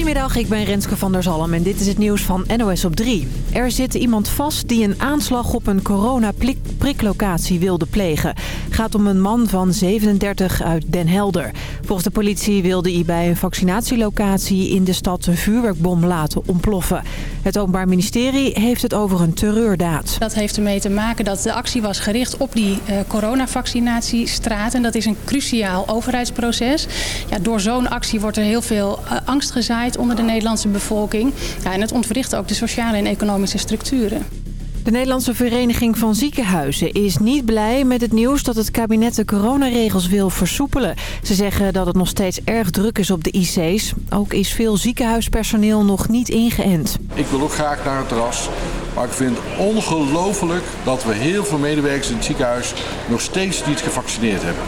Goedemiddag, ik ben Renske van der Zalm en dit is het nieuws van NOS op 3. Er zit iemand vast die een aanslag op een coronapriklocatie wilde plegen. Gaat om een man van 37 uit Den Helder. Volgens de politie wilde hij bij een vaccinatielocatie in de stad een vuurwerkbom laten ontploffen. Het Openbaar Ministerie heeft het over een terreurdaad. Dat heeft ermee te maken dat de actie was gericht op die uh, coronavaccinatiestraat. En dat is een cruciaal overheidsproces. Ja, door zo'n actie wordt er heel veel uh, angst gezaaid onder de Nederlandse bevolking. Ja, en het ontwricht ook de sociale en economische structuren. De Nederlandse Vereniging van Ziekenhuizen is niet blij met het nieuws dat het kabinet de coronaregels wil versoepelen. Ze zeggen dat het nog steeds erg druk is op de IC's. Ook is veel ziekenhuispersoneel nog niet ingeënt. Ik wil ook graag naar het terras. Maar ik vind het ongelooflijk dat we heel veel medewerkers in het ziekenhuis nog steeds niet gevaccineerd hebben.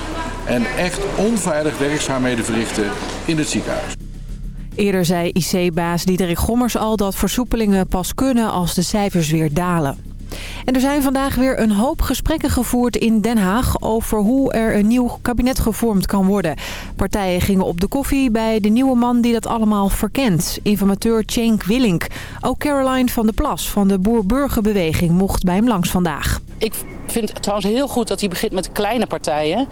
En echt onveilig werkzaamheden verrichten in het ziekenhuis. Eerder zei IC-baas Diederik Gommers al dat versoepelingen pas kunnen als de cijfers weer dalen. En er zijn vandaag weer een hoop gesprekken gevoerd in Den Haag... over hoe er een nieuw kabinet gevormd kan worden. Partijen gingen op de koffie bij de nieuwe man die dat allemaal verkent. Informateur Cenk Willink. Ook Caroline van der Plas van de Boer-Burgerbeweging mocht bij hem langs vandaag. Ik vind het trouwens heel goed dat hij begint met kleine partijen...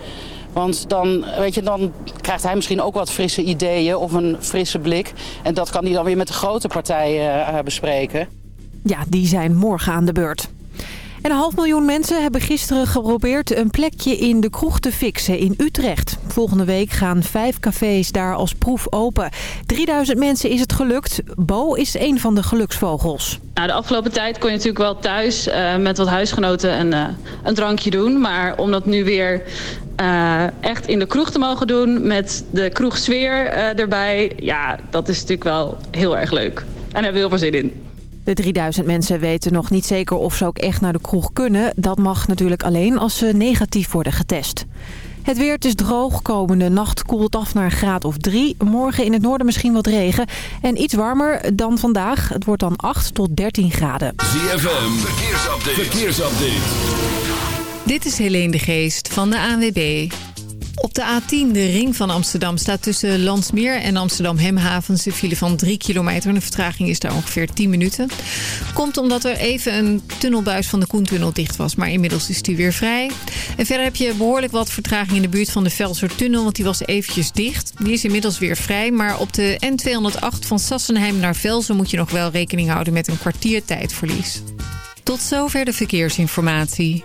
Want dan, weet je, dan krijgt hij misschien ook wat frisse ideeën of een frisse blik. En dat kan hij dan weer met de grote partijen uh, bespreken. Ja, die zijn morgen aan de beurt. En een half miljoen mensen hebben gisteren geprobeerd een plekje in de kroeg te fixen in Utrecht. Volgende week gaan vijf cafés daar als proef open. 3000 mensen is het gelukt. Bo is een van de geluksvogels. Nou, de afgelopen tijd kon je natuurlijk wel thuis uh, met wat huisgenoten een, uh, een drankje doen. Maar om dat nu weer uh, echt in de kroeg te mogen doen met de kroegsfeer erbij... ja, dat is natuurlijk wel heel erg leuk. En daar hebben we heel veel zin in. De 3000 mensen weten nog niet zeker of ze ook echt naar de kroeg kunnen. Dat mag natuurlijk alleen als ze negatief worden getest. Het weer is droog. Komende nacht koelt af naar een graad of 3. Morgen in het noorden misschien wat regen. En iets warmer dan vandaag. Het wordt dan 8 tot 13 graden. ZFM, verkeersupdate. verkeersupdate. Dit is Helene de Geest van de ANWB. Op de A10, de ring van Amsterdam, staat tussen Landsmeer en Amsterdam-Hemhavens een file van 3 kilometer. De vertraging is daar ongeveer 10 minuten. Komt omdat er even een tunnelbuis van de Koentunnel dicht was, maar inmiddels is die weer vrij. En verder heb je behoorlijk wat vertraging in de buurt van de Velsertunnel, want die was eventjes dicht. Die is inmiddels weer vrij, maar op de N208 van Sassenheim naar Velsen moet je nog wel rekening houden met een kwartier tijdverlies. Tot zover de verkeersinformatie.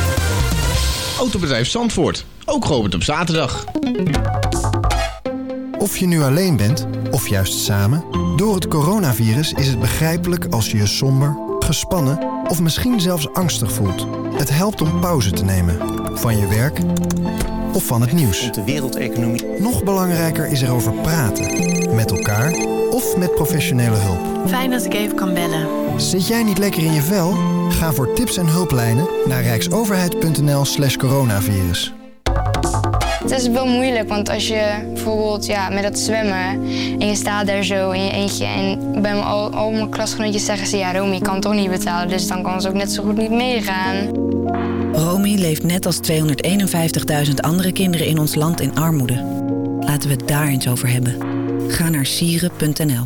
Autobedrijf Zandvoort, ook geopend op zaterdag. Of je nu alleen bent, of juist samen... door het coronavirus is het begrijpelijk als je je somber, gespannen... of misschien zelfs angstig voelt. Het helpt om pauze te nemen. Van je werk of van het nieuws. De wereldeconomie. Nog belangrijker is erover praten. Met elkaar of met professionele hulp. Fijn dat ik even kan bellen. Zit jij niet lekker in je vel? Ga voor tips en hulplijnen naar rijksoverheid.nl slash coronavirus. Het is wel moeilijk, want als je bijvoorbeeld ja, met dat zwemmen en je staat daar zo in je eentje en bij mijn, al, al mijn klasgenootjes zeggen ze ja Romy kan toch niet betalen, dus dan kan ze ook net zo goed niet meegaan. Romy leeft net als 251.000 andere kinderen in ons land in armoede. Laten we het daar eens over hebben. Ga naar sieren.nl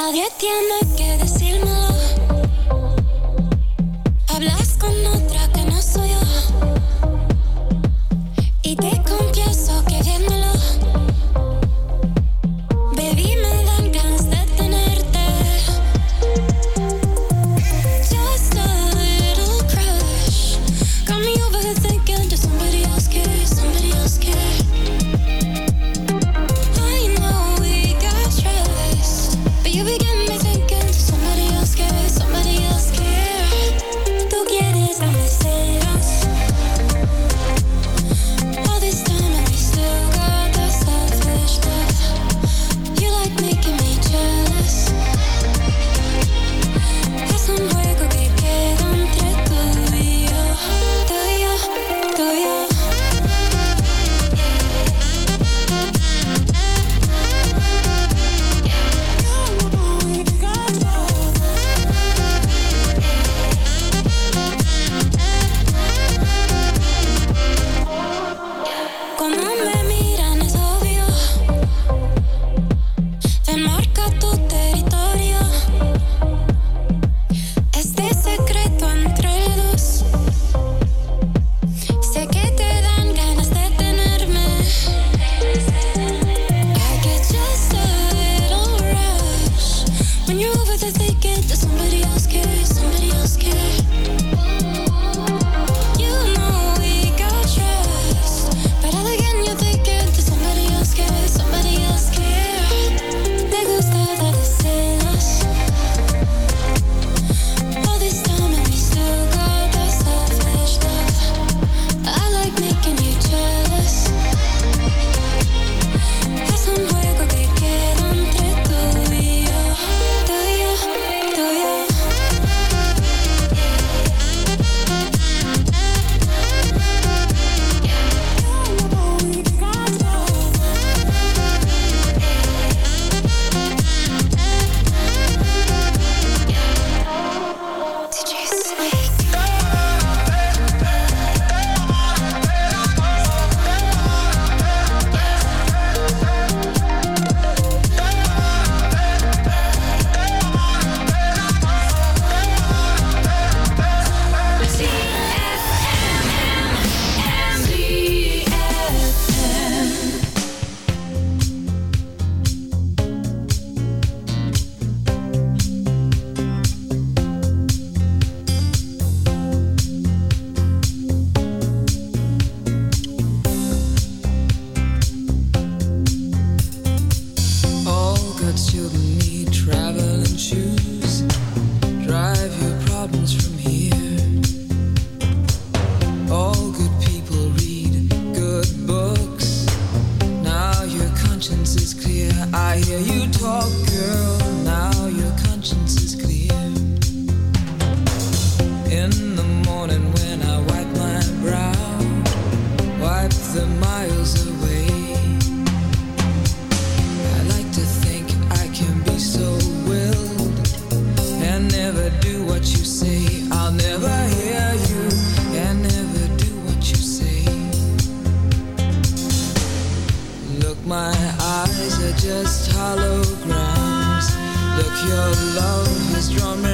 Nadie tiene que decírmelo.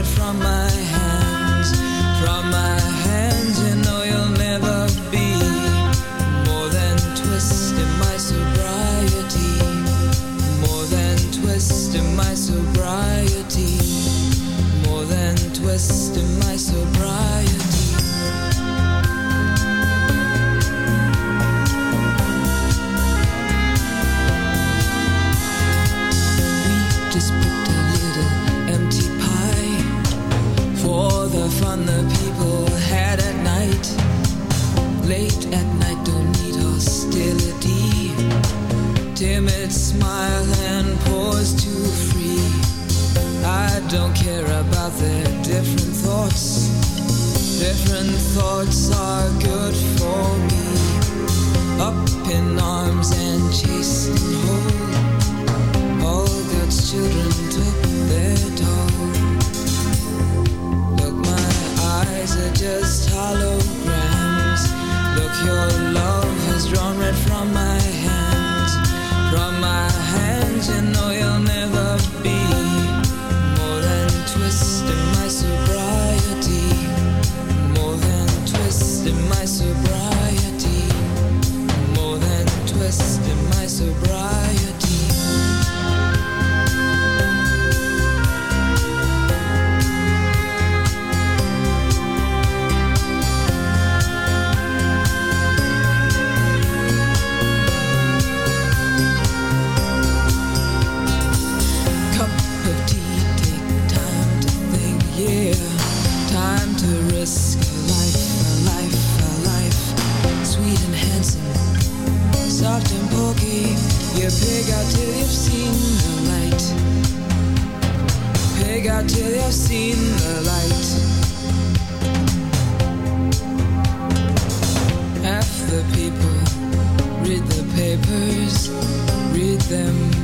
from my a pig out till you've seen the light. Pig out till you've seen the light. Half the people read the papers, read them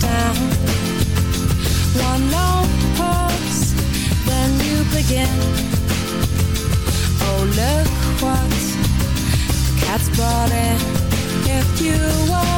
down. One long pause, then you begin. Oh, look what the cat's brought in. If you want.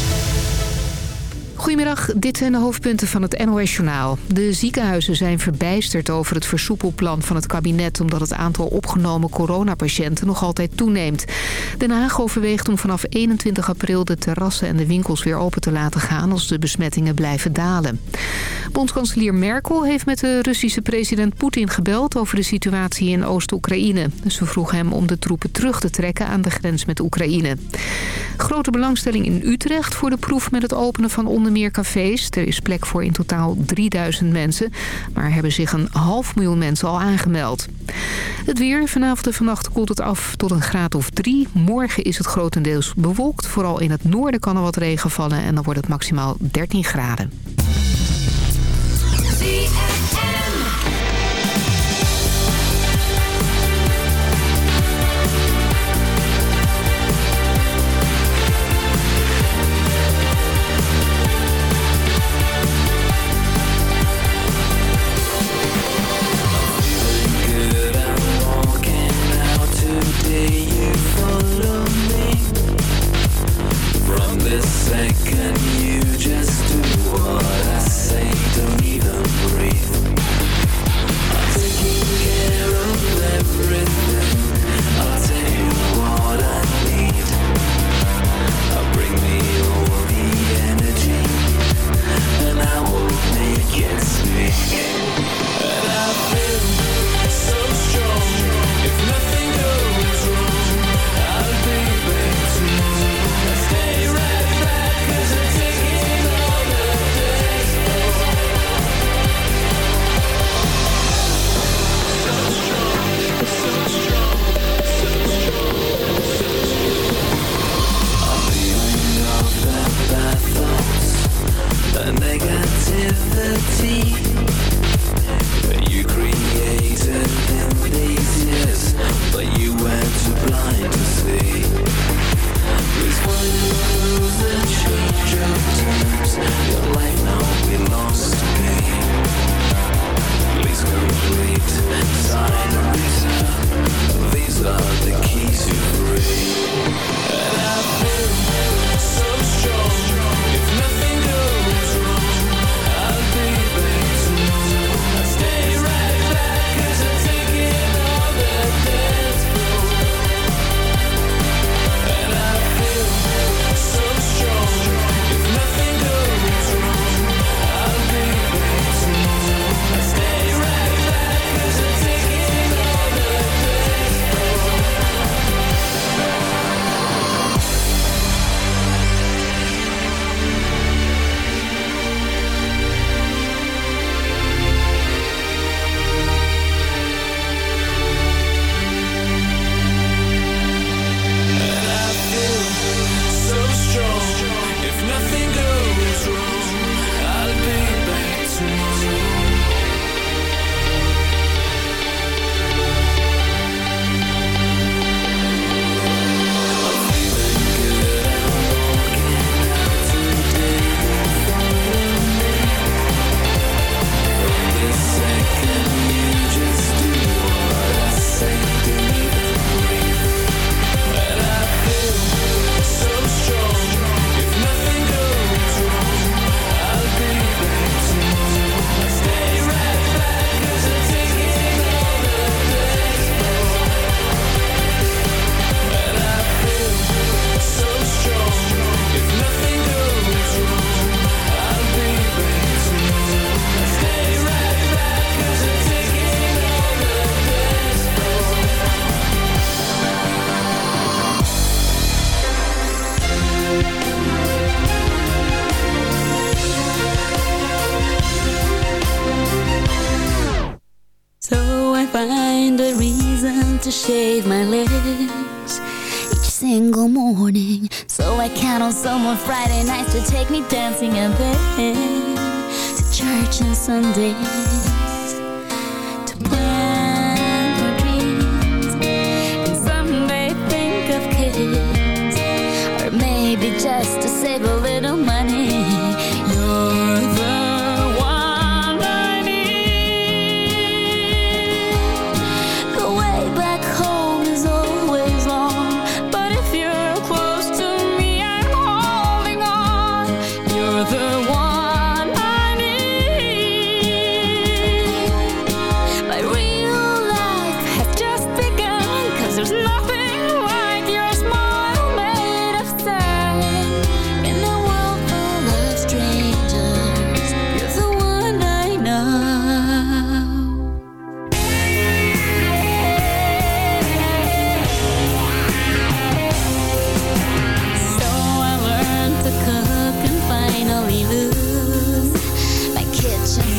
Goedemiddag, dit zijn de hoofdpunten van het NOS-journaal. De ziekenhuizen zijn verbijsterd over het versoepelplan van het kabinet... omdat het aantal opgenomen coronapatiënten nog altijd toeneemt. Den Haag overweegt om vanaf 21 april de terrassen en de winkels weer open te laten gaan... als de besmettingen blijven dalen. Bondskanselier Merkel heeft met de Russische president Poetin gebeld... over de situatie in Oost-Oekraïne. Ze vroeg hem om de troepen terug te trekken aan de grens met Oekraïne. Grote belangstelling in Utrecht voor de proef met het openen van onderzoek meer cafés. Er is plek voor in totaal 3000 mensen. Maar hebben zich een half miljoen mensen al aangemeld. Het weer. Vanavond en vannacht koelt het af tot een graad of drie. Morgen is het grotendeels bewolkt. Vooral in het noorden kan er wat regen vallen. En dan wordt het maximaal 13 graden.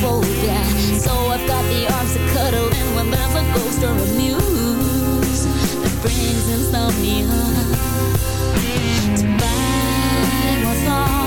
phobia. So I've got the arms to cuddle and we'll a ghost or a muse that brings insomnia. To buy my thoughts.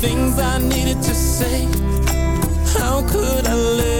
things I needed to say. How could I live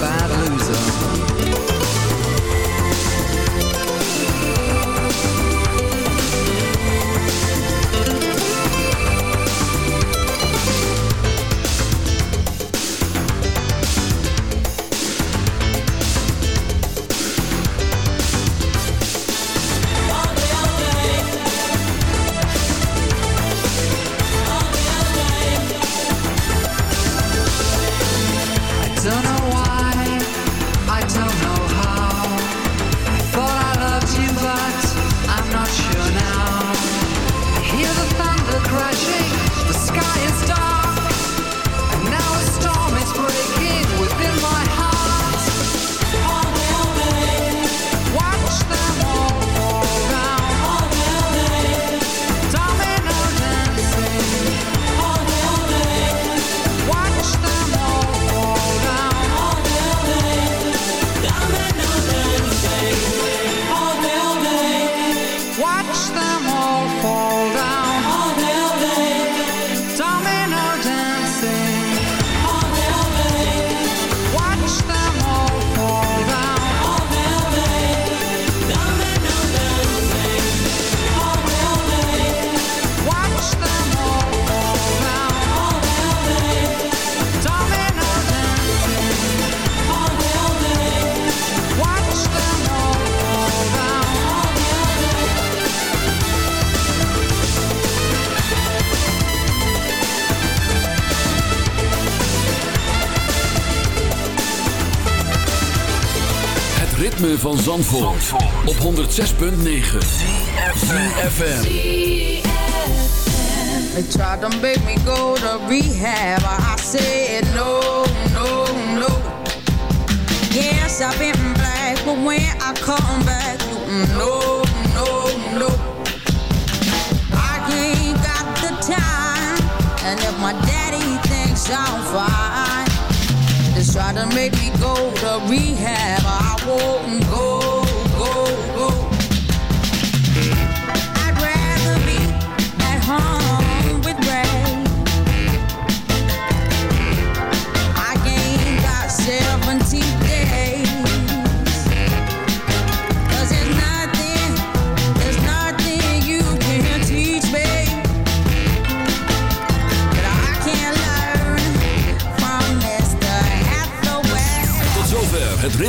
battle van Zandvoort, op 106.9 ZFM They try to make me go to rehab. I said no, no, no. Yes, I've been black But when I come back No, no, no. I ain't got the time And if my daddy thinks I'm fine They try to make me go to rehab. I won't go